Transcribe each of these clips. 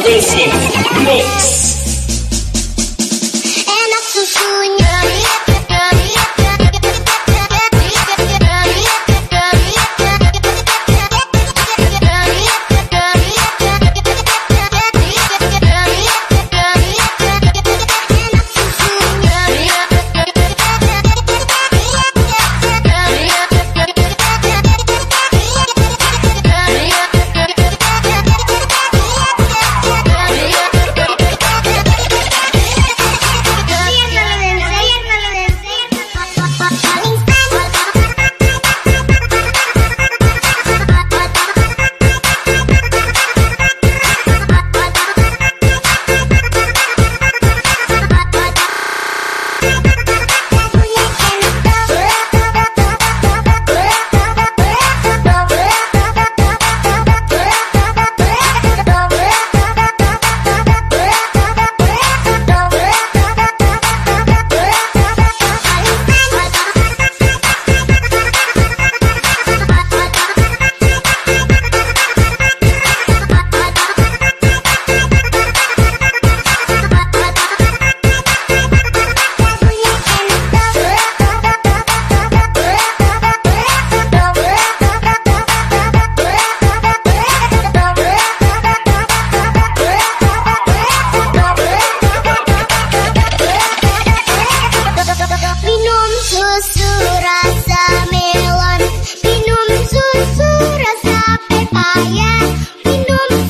dice. Mix.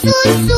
叔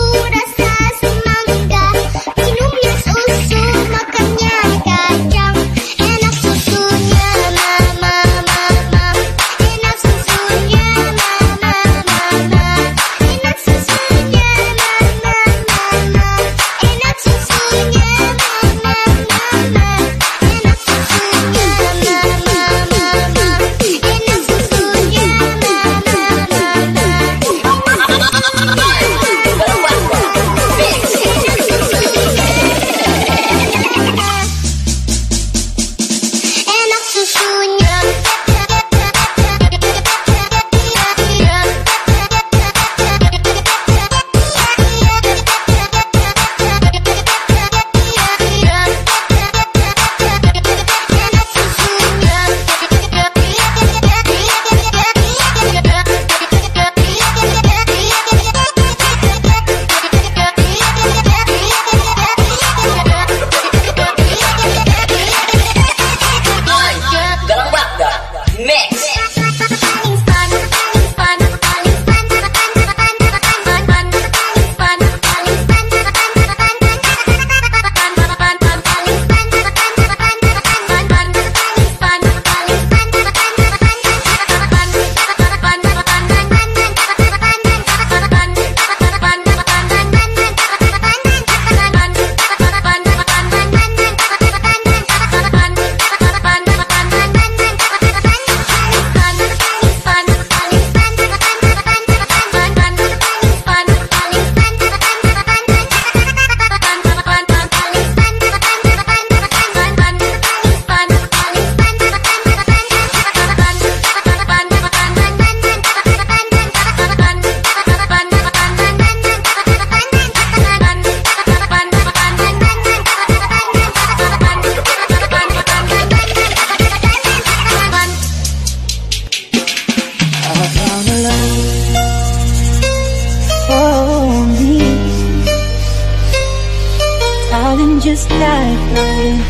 just like mine.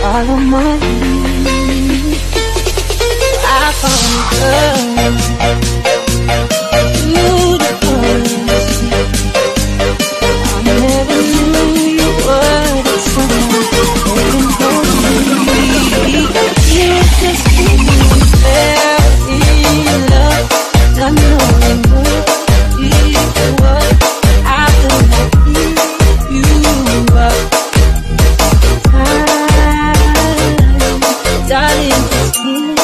Follow my lead. I found follow. Word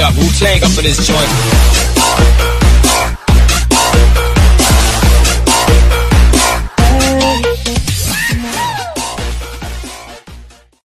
up, Wu Tang up for this joint.